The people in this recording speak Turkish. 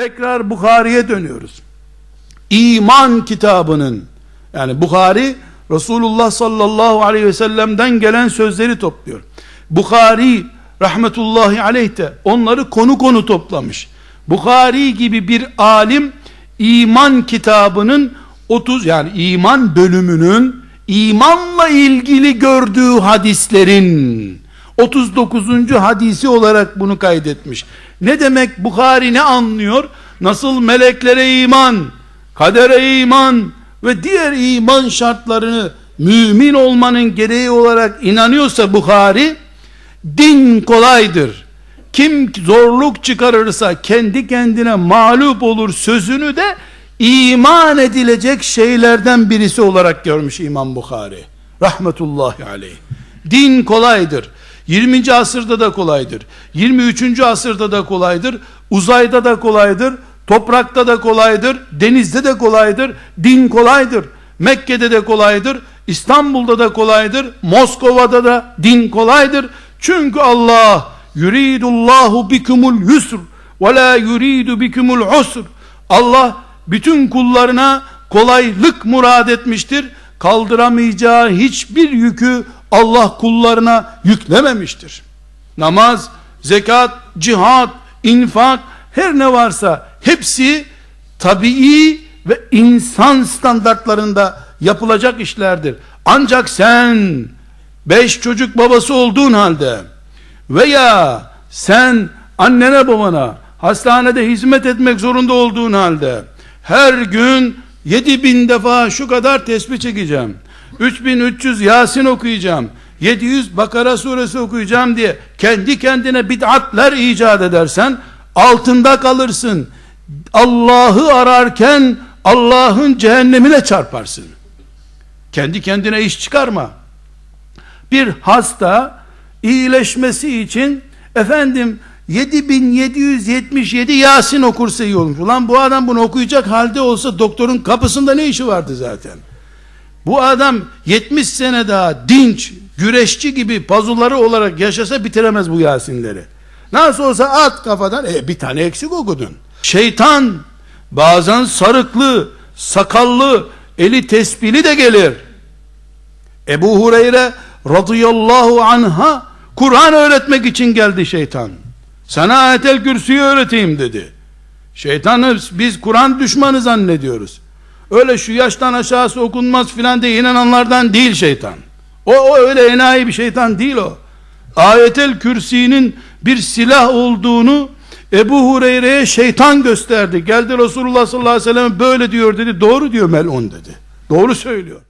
Tekrar Bukhari'ye dönüyoruz. İman kitabının yani Bukhari Resulullah sallallahu aleyhi ve sellem'den gelen sözleri topluyor. Bukhari rahmetullahi aleyh de onları konu konu toplamış. Bukhari gibi bir alim iman kitabının 30 yani iman bölümünün imanla ilgili gördüğü hadislerin 39. hadisi olarak bunu kaydetmiş. Ne demek Bukhari ne anlıyor? Nasıl meleklere iman, kadere iman ve diğer iman şartlarını mümin olmanın gereği olarak inanıyorsa Bukhari, din kolaydır. Kim zorluk çıkarırsa kendi kendine mağlup olur sözünü de iman edilecek şeylerden birisi olarak görmüş İmam Bukhari. Rahmetullahi aleyh. Din kolaydır. 20. asırda da kolaydır. 23. asırda da kolaydır. Uzayda da kolaydır. Toprakta da kolaydır. Denizde de kolaydır. Din kolaydır. Mekke'de de kolaydır. İstanbul'da da kolaydır. Moskova'da da din kolaydır. Çünkü Allah yuridullahu bikumul yusr ve la yuridu bikumul usr. Allah bütün kullarına kolaylık murad etmiştir. Kaldıramayacağı hiçbir yükü Allah kullarına yüklememiştir. Namaz, zekat, cihat, infak her ne varsa hepsi tabii ve insan standartlarında yapılacak işlerdir. Ancak sen beş çocuk babası olduğun halde veya sen annene babana hastanede hizmet etmek zorunda olduğun halde her gün yedi bin defa şu kadar tesbih çekeceğim 3300 Yasin okuyacağım 700 Bakara suresi okuyacağım diye kendi kendine bid'atler icat edersen altında kalırsın Allah'ı ararken Allah'ın cehennemine çarparsın kendi kendine iş çıkarma bir hasta iyileşmesi için efendim 7777 Yasin okursa iyi olmuş. Ulan bu adam bunu okuyacak halde olsa doktorun kapısında ne işi vardı zaten? Bu adam 70 sene daha dinç, güreşçi gibi pazuları olarak yaşasa bitiremez bu Yasinleri. Nasıl olsa at kafadan, e, bir tane eksik okudun. Şeytan bazen sarıklı, sakallı, eli tespili de gelir. Ebu Hureyre radıyallahu anha Kur'an öğretmek için geldi şeytan. Sana ayetel kürsüyü öğreteyim dedi. Şeytanı biz Kur'an düşmanı zannediyoruz. Öyle şu yaştan aşağısı okunmaz filan diye inananlardan değil şeytan. O, o öyle enayi bir şeytan değil o. Ayetel kürsinin bir silah olduğunu Ebu Hureyre'ye şeytan gösterdi. Geldi Resulullah sallallahu aleyhi ve sellem böyle diyor dedi. Doğru diyor melun dedi. Doğru söylüyor.